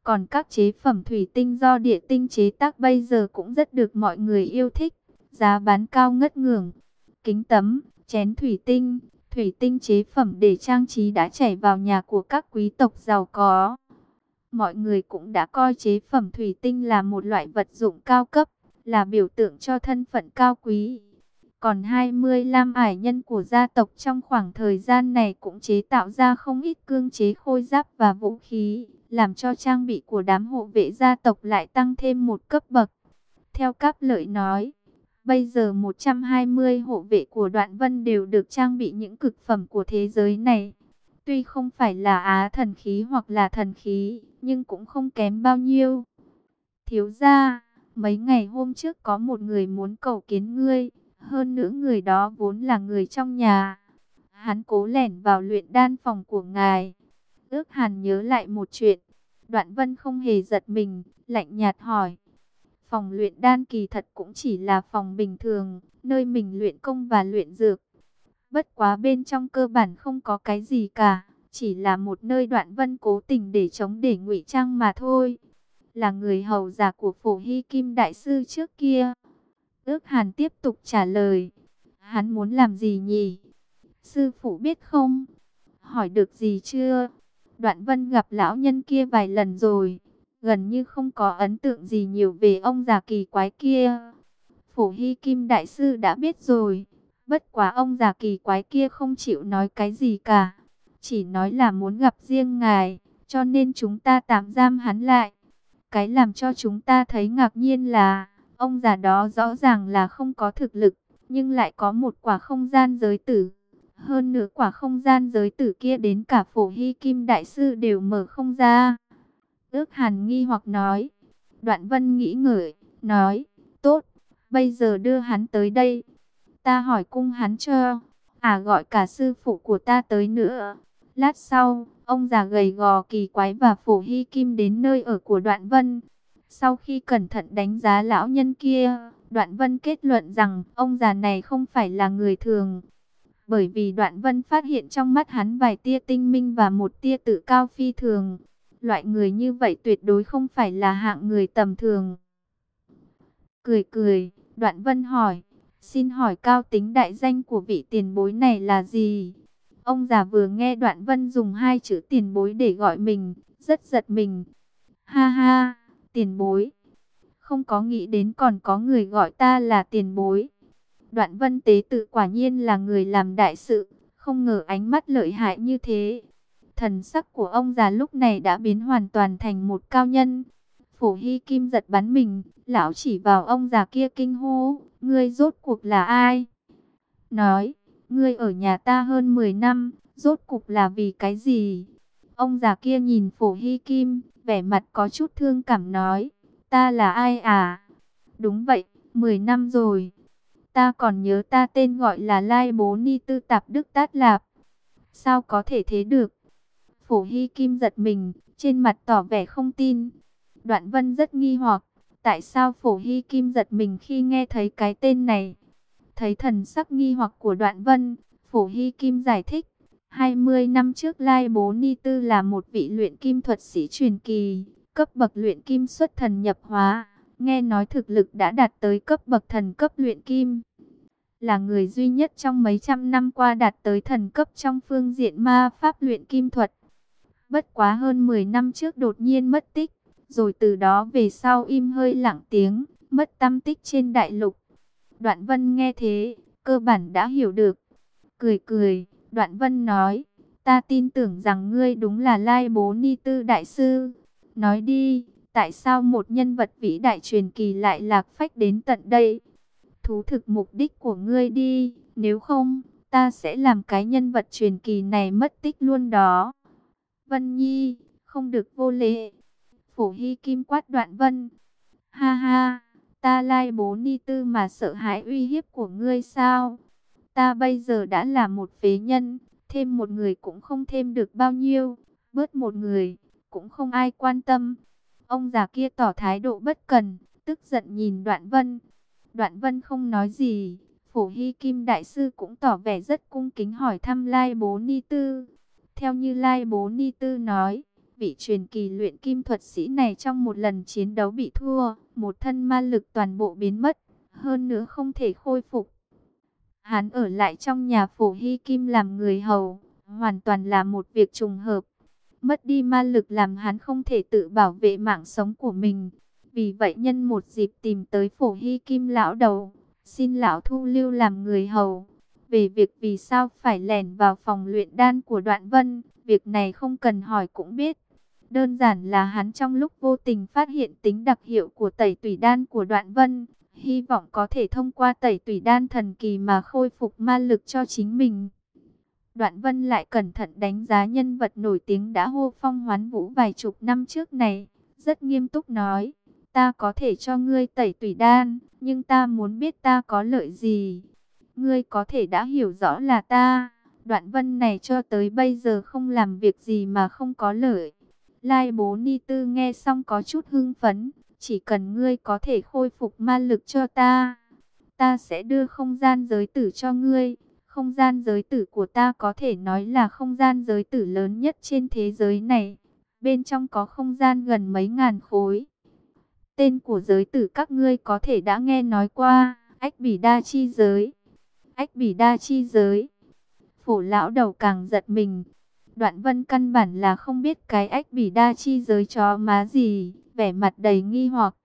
Còn các chế phẩm thủy tinh do địa tinh chế tác bây giờ cũng rất được mọi người yêu thích. Giá bán cao ngất ngưỡng. Kính tấm, chén thủy tinh, thủy tinh chế phẩm để trang trí đã chảy vào nhà của các quý tộc giàu có. Mọi người cũng đã coi chế phẩm thủy tinh là một loại vật dụng cao cấp, là biểu tượng cho thân phận cao quý. Còn 25 ải nhân của gia tộc trong khoảng thời gian này cũng chế tạo ra không ít cương chế khôi giáp và vũ khí, làm cho trang bị của đám hộ vệ gia tộc lại tăng thêm một cấp bậc. Theo các lợi nói, bây giờ 120 hộ vệ của đoạn vân đều được trang bị những cực phẩm của thế giới này. Tuy không phải là á thần khí hoặc là thần khí, nhưng cũng không kém bao nhiêu. Thiếu gia, mấy ngày hôm trước có một người muốn cầu kiến ngươi, hơn nữa người đó vốn là người trong nhà. Hắn cố lẻn vào luyện đan phòng của ngài. Ước hàn nhớ lại một chuyện. Đoạn vân không hề giật mình, lạnh nhạt hỏi. Phòng luyện đan kỳ thật cũng chỉ là phòng bình thường, nơi mình luyện công và luyện dược. Bất quá bên trong cơ bản không có cái gì cả, chỉ là một nơi đoạn vân cố tình để chống để ngụy trang mà thôi. Là người hầu giả của phổ hy kim đại sư trước kia. Ước hàn tiếp tục trả lời. Hắn muốn làm gì nhỉ? Sư phụ biết không? Hỏi được gì chưa? Đoạn vân gặp lão nhân kia vài lần rồi. Gần như không có ấn tượng gì nhiều về ông già kỳ quái kia. Phổ Hy Kim Đại Sư đã biết rồi. Bất quá ông già kỳ quái kia không chịu nói cái gì cả. Chỉ nói là muốn gặp riêng ngài. Cho nên chúng ta tạm giam hắn lại. Cái làm cho chúng ta thấy ngạc nhiên là Ông già đó rõ ràng là không có thực lực, nhưng lại có một quả không gian giới tử. Hơn nữa quả không gian giới tử kia đến cả phổ hy kim đại sư đều mở không ra. Ước hàn nghi hoặc nói. Đoạn vân nghĩ ngợi, nói, tốt, bây giờ đưa hắn tới đây. Ta hỏi cung hắn cho, à gọi cả sư phụ của ta tới nữa. Lát sau, ông già gầy gò kỳ quái và phổ hy kim đến nơi ở của đoạn vân. Sau khi cẩn thận đánh giá lão nhân kia, Đoạn Vân kết luận rằng ông già này không phải là người thường. Bởi vì Đoạn Vân phát hiện trong mắt hắn vài tia tinh minh và một tia tự cao phi thường. Loại người như vậy tuyệt đối không phải là hạng người tầm thường. Cười cười, Đoạn Vân hỏi, xin hỏi cao tính đại danh của vị tiền bối này là gì? Ông già vừa nghe Đoạn Vân dùng hai chữ tiền bối để gọi mình, rất giật mình. Ha ha, tiền bối. Không có nghĩ đến còn có người gọi ta là tiền bối. Đoạn Vân tế tự quả nhiên là người làm đại sự, không ngờ ánh mắt lợi hại như thế. Thần sắc của ông già lúc này đã biến hoàn toàn thành một cao nhân. Phổ Hy Kim giật bắn mình, lão chỉ vào ông già kia kinh hô, ngươi rốt cuộc là ai? Nói, ngươi ở nhà ta hơn 10 năm, rốt cuộc là vì cái gì? Ông già kia nhìn Phổ Hy Kim, vẻ mặt có chút thương cảm nói, ta là ai à? Đúng vậy, 10 năm rồi. Ta còn nhớ ta tên gọi là Lai Bố Ni Tư Tạp Đức Tát Lạp. Sao có thể thế được? Phổ Hy Kim giật mình, trên mặt tỏ vẻ không tin. Đoạn Vân rất nghi hoặc, tại sao Phổ Hy Kim giật mình khi nghe thấy cái tên này? Thấy thần sắc nghi hoặc của Đoạn Vân, Phổ Hy Kim giải thích, 20 năm trước Lai Bố Ni Tư là một vị luyện kim thuật sĩ truyền kỳ, cấp bậc luyện kim xuất thần nhập hóa, nghe nói thực lực đã đạt tới cấp bậc thần cấp luyện kim. Là người duy nhất trong mấy trăm năm qua đạt tới thần cấp trong phương diện ma pháp luyện kim thuật. Bất quá hơn 10 năm trước đột nhiên mất tích, rồi từ đó về sau im hơi lặng tiếng, mất tâm tích trên đại lục. Đoạn Vân nghe thế, cơ bản đã hiểu được. Cười cười, Đoạn Vân nói, ta tin tưởng rằng ngươi đúng là Lai Bố Ni Tư Đại Sư. Nói đi, tại sao một nhân vật vĩ đại truyền kỳ lại lạc phách đến tận đây? Thú thực mục đích của ngươi đi, nếu không, ta sẽ làm cái nhân vật truyền kỳ này mất tích luôn đó. Vân Nhi, không được vô lễ. Phổ Hy Kim quát đoạn vân. Ha ha, ta lai bố ni tư mà sợ hãi uy hiếp của ngươi sao? Ta bây giờ đã là một phế nhân, thêm một người cũng không thêm được bao nhiêu, bớt một người, cũng không ai quan tâm. Ông già kia tỏ thái độ bất cần, tức giận nhìn đoạn vân. Đoạn vân không nói gì, phổ hy kim đại sư cũng tỏ vẻ rất cung kính hỏi thăm lai bố ni tư. Theo như lai bố ni tư nói, vị truyền kỳ luyện kim thuật sĩ này trong một lần chiến đấu bị thua, một thân ma lực toàn bộ biến mất, hơn nữa không thể khôi phục. Hắn ở lại trong nhà phổ hy kim làm người hầu, hoàn toàn là một việc trùng hợp. Mất đi ma lực làm hắn không thể tự bảo vệ mạng sống của mình. Vì vậy nhân một dịp tìm tới phổ hy kim lão đầu, xin lão thu lưu làm người hầu. Về việc vì sao phải lẻn vào phòng luyện đan của đoạn vân, việc này không cần hỏi cũng biết. Đơn giản là hắn trong lúc vô tình phát hiện tính đặc hiệu của tẩy tủy đan của đoạn vân, hy vọng có thể thông qua tẩy tủy đan thần kỳ mà khôi phục ma lực cho chính mình. Đoạn vân lại cẩn thận đánh giá nhân vật nổi tiếng đã hô phong hoán vũ vài chục năm trước này, rất nghiêm túc nói, ta có thể cho ngươi tẩy tủy đan, nhưng ta muốn biết ta có lợi gì. Ngươi có thể đã hiểu rõ là ta, đoạn vân này cho tới bây giờ không làm việc gì mà không có lợi. Lai bố ni tư nghe xong có chút hưng phấn, chỉ cần ngươi có thể khôi phục ma lực cho ta, ta sẽ đưa không gian giới tử cho ngươi. Không gian giới tử của ta có thể nói là không gian giới tử lớn nhất trên thế giới này. Bên trong có không gian gần mấy ngàn khối. Tên của giới tử các ngươi có thể đã nghe nói qua, ách bỉ đa chi giới. Ách bỉ đa chi giới. Phổ lão đầu càng giật mình. Đoạn vân căn bản là không biết cái ách bỉ đa chi giới chó má gì, vẻ mặt đầy nghi hoặc.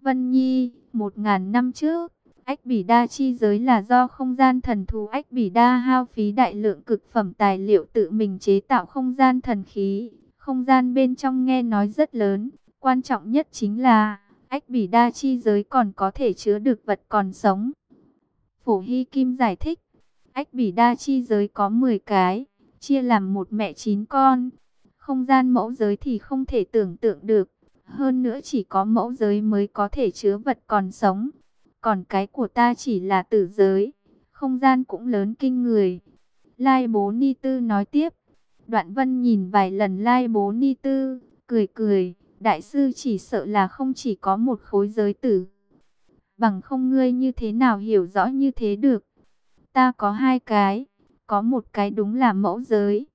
Vân Nhi, một ngàn năm trước, ách bỉ đa chi giới là do không gian thần thú ách bỉ đa hao phí đại lượng cực phẩm tài liệu tự mình chế tạo không gian thần khí. Không gian bên trong nghe nói rất lớn, quan trọng nhất chính là ách bỉ đa chi giới còn có thể chứa được vật còn sống. Phổ Hy Kim giải thích, ách bỉ đa chi giới có 10 cái, chia làm một mẹ chín con. Không gian mẫu giới thì không thể tưởng tượng được. Hơn nữa chỉ có mẫu giới mới có thể chứa vật còn sống. Còn cái của ta chỉ là tử giới. Không gian cũng lớn kinh người. Lai bố Ni Tư nói tiếp. Đoạn vân nhìn vài lần lai bố Ni Tư. Cười cười. đại sư chỉ sợ là không chỉ có một khối giới tử. Bằng không ngươi như thế nào hiểu rõ như thế được. Ta có hai cái, có một cái đúng là mẫu giới.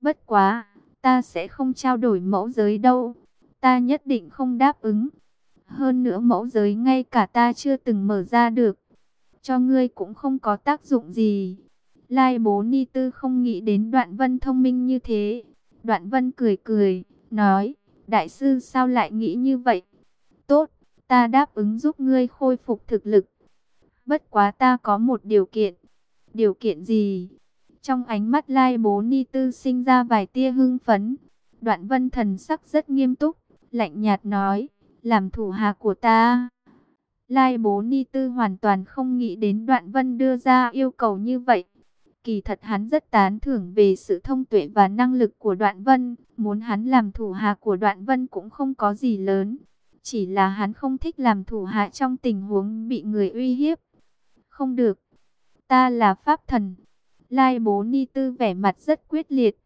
Bất quá, ta sẽ không trao đổi mẫu giới đâu. Ta nhất định không đáp ứng. Hơn nữa mẫu giới ngay cả ta chưa từng mở ra được. Cho ngươi cũng không có tác dụng gì. Lai bố ni tư không nghĩ đến đoạn vân thông minh như thế. Đoạn vân cười cười, nói, đại sư sao lại nghĩ như vậy? Tốt, ta đáp ứng giúp ngươi khôi phục thực lực. Bất quá ta có một điều kiện. Điều kiện gì? Trong ánh mắt lai bố ni tư sinh ra vài tia hưng phấn. Đoạn vân thần sắc rất nghiêm túc, lạnh nhạt nói, làm thủ hạ của ta. Lai bố ni tư hoàn toàn không nghĩ đến đoạn vân đưa ra yêu cầu như vậy. Kỳ thật hắn rất tán thưởng về sự thông tuệ và năng lực của đoạn vân. Muốn hắn làm thủ hạ của đoạn vân cũng không có gì lớn. Chỉ là hắn không thích làm thủ hạ trong tình huống bị người uy hiếp. Không được. Ta là pháp thần. Lai bố ni tư vẻ mặt rất quyết liệt.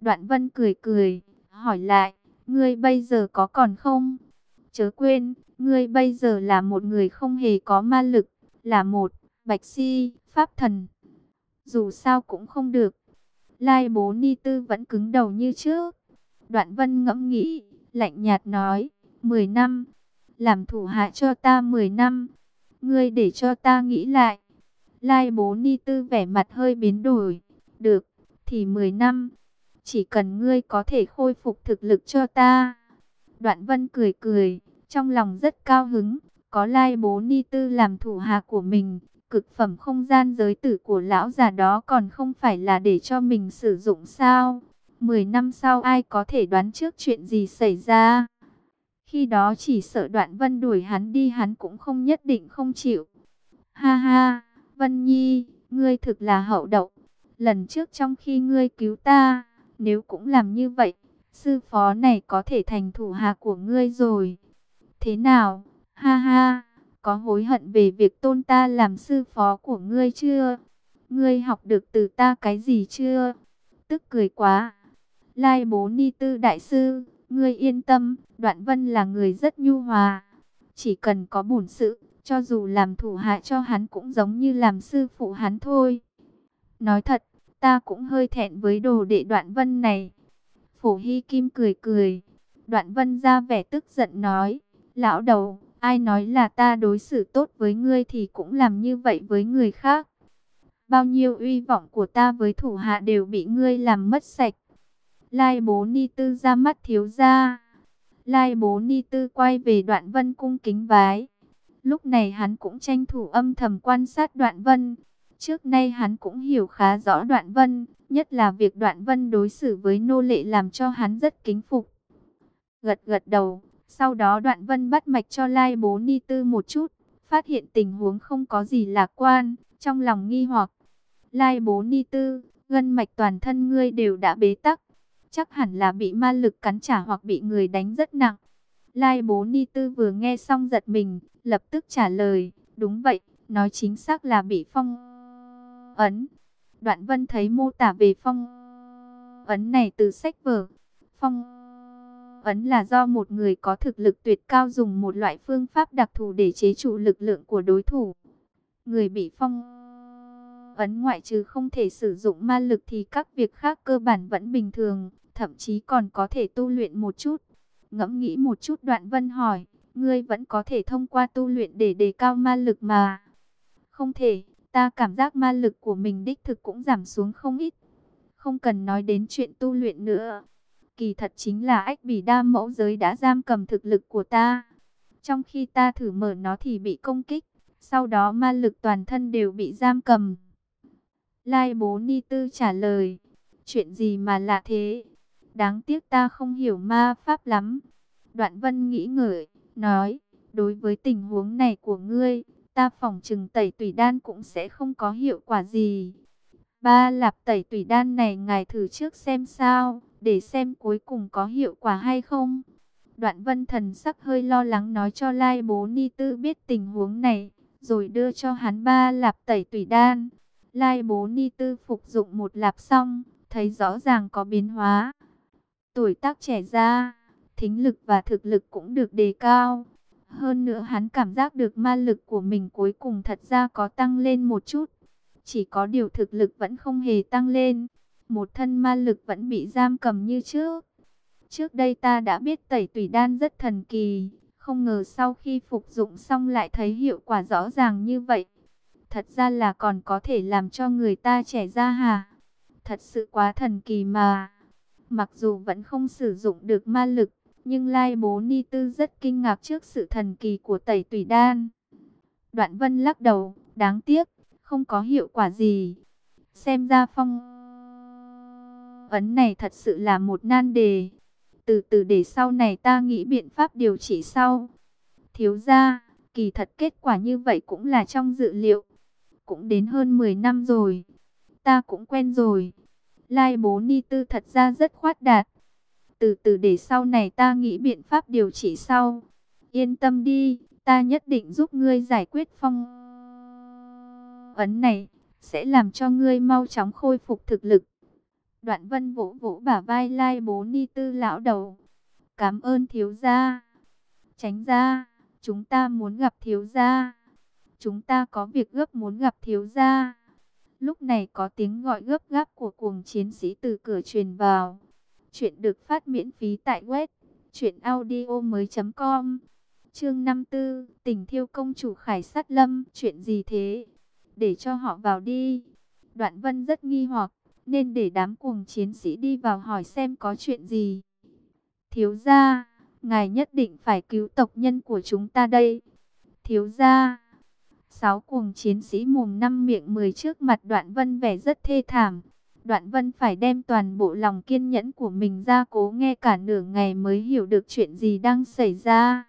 Đoạn vân cười cười. Hỏi lại. Ngươi bây giờ có còn không? Chớ quên. Ngươi bây giờ là một người không hề có ma lực. Là một bạch si, pháp thần. Dù sao cũng không được. Lai bố ni tư vẫn cứng đầu như trước. Đoạn vân ngẫm nghĩ. Lạnh nhạt nói. 10 năm làm thủ hạ cho ta 10 năm. Ngươi để cho ta nghĩ lại. Lai bố ni tư vẻ mặt hơi biến đổi. Được, thì 10 năm. Chỉ cần ngươi có thể khôi phục thực lực cho ta. Đoạn vân cười cười, trong lòng rất cao hứng. Có lai bố ni tư làm thủ hạ của mình. Cực phẩm không gian giới tử của lão già đó còn không phải là để cho mình sử dụng sao. 10 năm sau ai có thể đoán trước chuyện gì xảy ra. Khi đó chỉ sợ đoạn vân đuổi hắn đi hắn cũng không nhất định không chịu. Ha ha, Vân Nhi, ngươi thực là hậu đậu. Lần trước trong khi ngươi cứu ta, nếu cũng làm như vậy, sư phó này có thể thành thủ hạ của ngươi rồi. Thế nào? Ha ha, có hối hận về việc tôn ta làm sư phó của ngươi chưa? Ngươi học được từ ta cái gì chưa? Tức cười quá. Lai bố ni tư đại sư, Ngươi yên tâm, Đoạn Vân là người rất nhu hòa. Chỉ cần có bổn sự, cho dù làm thủ hạ cho hắn cũng giống như làm sư phụ hắn thôi. Nói thật, ta cũng hơi thẹn với đồ đệ Đoạn Vân này. Phổ Hy Kim cười cười. Đoạn Vân ra vẻ tức giận nói. Lão đầu, ai nói là ta đối xử tốt với ngươi thì cũng làm như vậy với người khác. Bao nhiêu uy vọng của ta với thủ hạ đều bị ngươi làm mất sạch. Lai bố ni tư ra mắt thiếu ra. Lai bố ni tư quay về đoạn vân cung kính vái. Lúc này hắn cũng tranh thủ âm thầm quan sát đoạn vân. Trước nay hắn cũng hiểu khá rõ đoạn vân, nhất là việc đoạn vân đối xử với nô lệ làm cho hắn rất kính phục. Gật gật đầu, sau đó đoạn vân bắt mạch cho Lai bố ni tư một chút, phát hiện tình huống không có gì lạc quan, trong lòng nghi hoặc. Lai bố ni tư, gân mạch toàn thân ngươi đều đã bế tắc, chắc hẳn là bị ma lực cắn trả hoặc bị người đánh rất nặng. Lai bố Ni Tư vừa nghe xong giật mình, lập tức trả lời, đúng vậy, nói chính xác là bị phong ấn. Đoạn vân thấy mô tả về phong ấn này từ sách vở. Phong ấn là do một người có thực lực tuyệt cao dùng một loại phương pháp đặc thù để chế trụ lực lượng của đối thủ. Người bị phong ấn ngoại trừ không thể sử dụng ma lực thì các việc khác cơ bản vẫn bình thường thậm chí còn có thể tu luyện một chút. Ngẫm nghĩ một chút đoạn vân hỏi, ngươi vẫn có thể thông qua tu luyện để đề cao ma lực mà. Không thể, ta cảm giác ma lực của mình đích thực cũng giảm xuống không ít. Không cần nói đến chuyện tu luyện nữa. Kỳ thật chính là ách bỉ đa mẫu giới đã giam cầm thực lực của ta. Trong khi ta thử mở nó thì bị công kích. Sau đó ma lực toàn thân đều bị giam cầm. Lai bố ni tư trả lời. Chuyện gì mà lạ thế? Đáng tiếc ta không hiểu ma pháp lắm. Đoạn vân nghĩ ngợi, nói, đối với tình huống này của ngươi, ta phòng trừng tẩy tùy đan cũng sẽ không có hiệu quả gì. Ba lạp tẩy tùy đan này ngài thử trước xem sao, để xem cuối cùng có hiệu quả hay không. Đoạn vân thần sắc hơi lo lắng nói cho Lai bố Ni Tư biết tình huống này, rồi đưa cho hắn ba lạp tẩy tùy đan. Lai bố Ni Tư phục dụng một lạp xong, thấy rõ ràng có biến hóa tuổi tác trẻ ra, thính lực và thực lực cũng được đề cao. Hơn nữa hắn cảm giác được ma lực của mình cuối cùng thật ra có tăng lên một chút. Chỉ có điều thực lực vẫn không hề tăng lên. Một thân ma lực vẫn bị giam cầm như trước. Trước đây ta đã biết tẩy tùy đan rất thần kỳ. Không ngờ sau khi phục dụng xong lại thấy hiệu quả rõ ràng như vậy. Thật ra là còn có thể làm cho người ta trẻ ra hả? Thật sự quá thần kỳ mà. Mặc dù vẫn không sử dụng được ma lực, nhưng Lai Bố Ni Tư rất kinh ngạc trước sự thần kỳ của tẩy tùy đan. Đoạn Vân lắc đầu, đáng tiếc, không có hiệu quả gì. Xem ra phong ấn này thật sự là một nan đề. Từ từ để sau này ta nghĩ biện pháp điều trị sau. Thiếu ra, kỳ thật kết quả như vậy cũng là trong dự liệu. Cũng đến hơn 10 năm rồi. Ta cũng quen rồi. Lai bố ni tư thật ra rất khoát đạt. Từ từ để sau này ta nghĩ biện pháp điều trị sau. Yên tâm đi, ta nhất định giúp ngươi giải quyết phong ấn này. Sẽ làm cho ngươi mau chóng khôi phục thực lực. Đoạn vân vỗ vỗ bả vai lai bố ni tư lão đầu. Cảm ơn thiếu gia. Tránh ra, chúng ta muốn gặp thiếu gia. Chúng ta có việc gấp muốn gặp thiếu gia. Lúc này có tiếng gọi gấp gáp của cuồng chiến sĩ từ cửa truyền vào. Chuyện được phát miễn phí tại web truyệnaudiomoi.com. Chương 54, Tình thiêu công chủ Khải Sát Lâm, chuyện gì thế? Để cho họ vào đi. Đoạn Vân rất nghi hoặc, nên để đám cuồng chiến sĩ đi vào hỏi xem có chuyện gì. Thiếu gia, ngài nhất định phải cứu tộc nhân của chúng ta đây. Thiếu gia, sáu cuồng chiến sĩ mồm năm miệng mười trước mặt đoạn vân vẻ rất thê thảm. Đoạn vân phải đem toàn bộ lòng kiên nhẫn của mình ra cố nghe cả nửa ngày mới hiểu được chuyện gì đang xảy ra.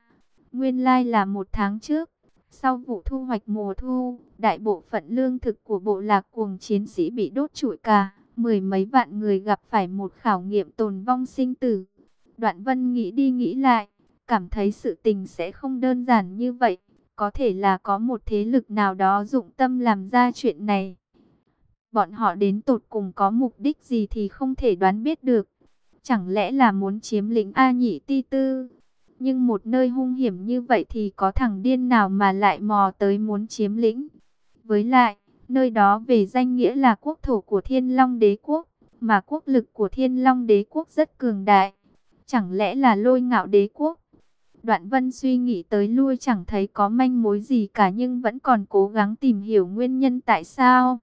Nguyên lai là một tháng trước, sau vụ thu hoạch mùa thu, đại bộ phận lương thực của bộ lạc cuồng chiến sĩ bị đốt trụi cả. Mười mấy vạn người gặp phải một khảo nghiệm tồn vong sinh tử. Đoạn vân nghĩ đi nghĩ lại, cảm thấy sự tình sẽ không đơn giản như vậy. Có thể là có một thế lực nào đó dụng tâm làm ra chuyện này. Bọn họ đến tột cùng có mục đích gì thì không thể đoán biết được. Chẳng lẽ là muốn chiếm lĩnh A nhị ti tư? Nhưng một nơi hung hiểm như vậy thì có thằng điên nào mà lại mò tới muốn chiếm lĩnh? Với lại, nơi đó về danh nghĩa là quốc thổ của Thiên Long Đế Quốc, mà quốc lực của Thiên Long Đế Quốc rất cường đại. Chẳng lẽ là lôi ngạo đế quốc? Đoạn vân suy nghĩ tới lui chẳng thấy có manh mối gì cả nhưng vẫn còn cố gắng tìm hiểu nguyên nhân tại sao.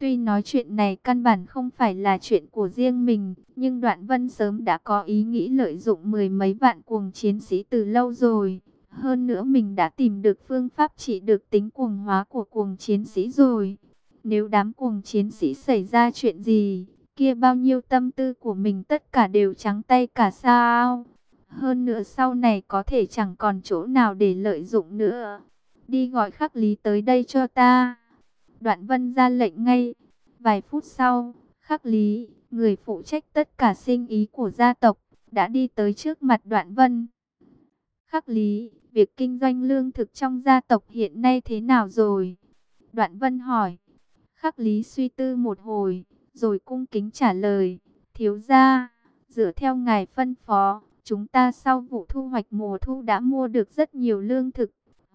Tuy nói chuyện này căn bản không phải là chuyện của riêng mình, nhưng đoạn vân sớm đã có ý nghĩ lợi dụng mười mấy vạn cuồng chiến sĩ từ lâu rồi. Hơn nữa mình đã tìm được phương pháp trị được tính cuồng hóa của cuồng chiến sĩ rồi. Nếu đám cuồng chiến sĩ xảy ra chuyện gì, kia bao nhiêu tâm tư của mình tất cả đều trắng tay cả sao. Hơn nữa sau này có thể chẳng còn chỗ nào để lợi dụng nữa. Đi gọi khắc lý tới đây cho ta. Đoạn vân ra lệnh ngay. Vài phút sau, khắc lý, người phụ trách tất cả sinh ý của gia tộc, đã đi tới trước mặt đoạn vân. Khắc lý, việc kinh doanh lương thực trong gia tộc hiện nay thế nào rồi? Đoạn vân hỏi. Khắc lý suy tư một hồi, rồi cung kính trả lời, thiếu gia, dựa theo ngài phân phó, chúng ta sau vụ thu hoạch mùa thu đã mua được rất nhiều lương thực.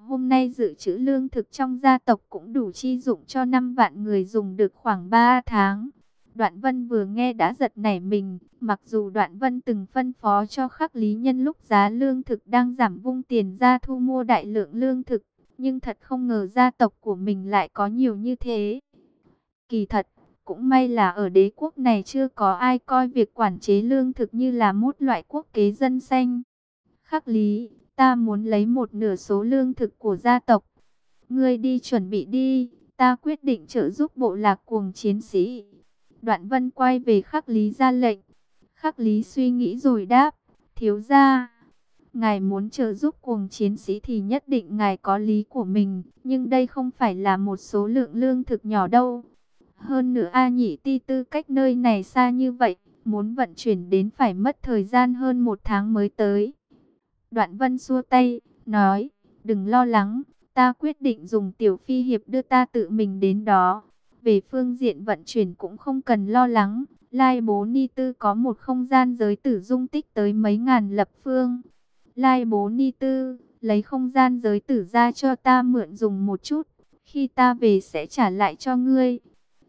Hôm nay dự trữ lương thực trong gia tộc cũng đủ chi dụng cho 5 vạn người dùng được khoảng 3 tháng. Đoạn Vân vừa nghe đã giật nảy mình, mặc dù Đoạn Vân từng phân phó cho khắc lý nhân lúc giá lương thực đang giảm vung tiền ra thu mua đại lượng lương thực, nhưng thật không ngờ gia tộc của mình lại có nhiều như thế. Kỳ thật, cũng may là ở đế quốc này chưa có ai coi việc quản chế lương thực như là một loại quốc kế dân xanh. Khắc lý, ta muốn lấy một nửa số lương thực của gia tộc. Ngươi đi chuẩn bị đi, ta quyết định trợ giúp bộ lạc cuồng chiến sĩ. Đoạn vân quay về khắc lý ra lệnh. Khắc lý suy nghĩ rồi đáp, thiếu gia. Ngài muốn trợ giúp cuồng chiến sĩ thì nhất định ngài có lý của mình, nhưng đây không phải là một số lượng lương thực nhỏ đâu. Hơn nữa A Nhị Ti Tư cách nơi này xa như vậy, muốn vận chuyển đến phải mất thời gian hơn một tháng mới tới. Đoạn Vân xua tay, nói, đừng lo lắng, ta quyết định dùng Tiểu Phi Hiệp đưa ta tự mình đến đó. Về phương diện vận chuyển cũng không cần lo lắng, Lai Bố Ni Tư có một không gian giới tử dung tích tới mấy ngàn lập phương. Lai Bố Ni Tư, lấy không gian giới tử ra cho ta mượn dùng một chút, khi ta về sẽ trả lại cho ngươi.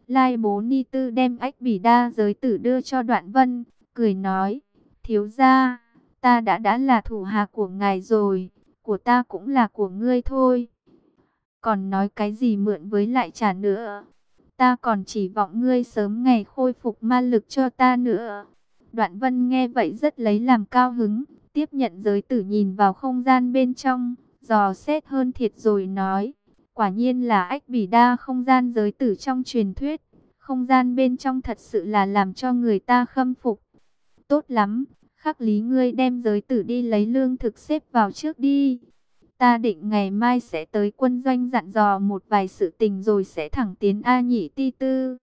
Lai Bố Ni Tư đem ách bỉ đa giới tử đưa cho Đoạn Vân, cười nói, thiếu gia, ta đã đã là thủ hạ của ngài rồi, của ta cũng là của ngươi thôi. Còn nói cái gì mượn với lại trả nữa ta còn chỉ vọng ngươi sớm ngày khôi phục ma lực cho ta nữa. Đoạn vân nghe vậy rất lấy làm cao hứng, tiếp nhận giới tử nhìn vào không gian bên trong, dò xét hơn thiệt rồi nói. Quả nhiên là ách bỉ đa không gian giới tử trong truyền thuyết. Không gian bên trong thật sự là làm cho người ta khâm phục. Tốt lắm, khắc lý ngươi đem giới tử đi lấy lương thực xếp vào trước đi. Ta định ngày mai sẽ tới quân doanh dặn dò một vài sự tình rồi sẽ thẳng tiến A nhị ti tư.